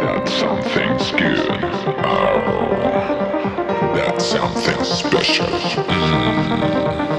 That something's good. Oh, that something special. Mm.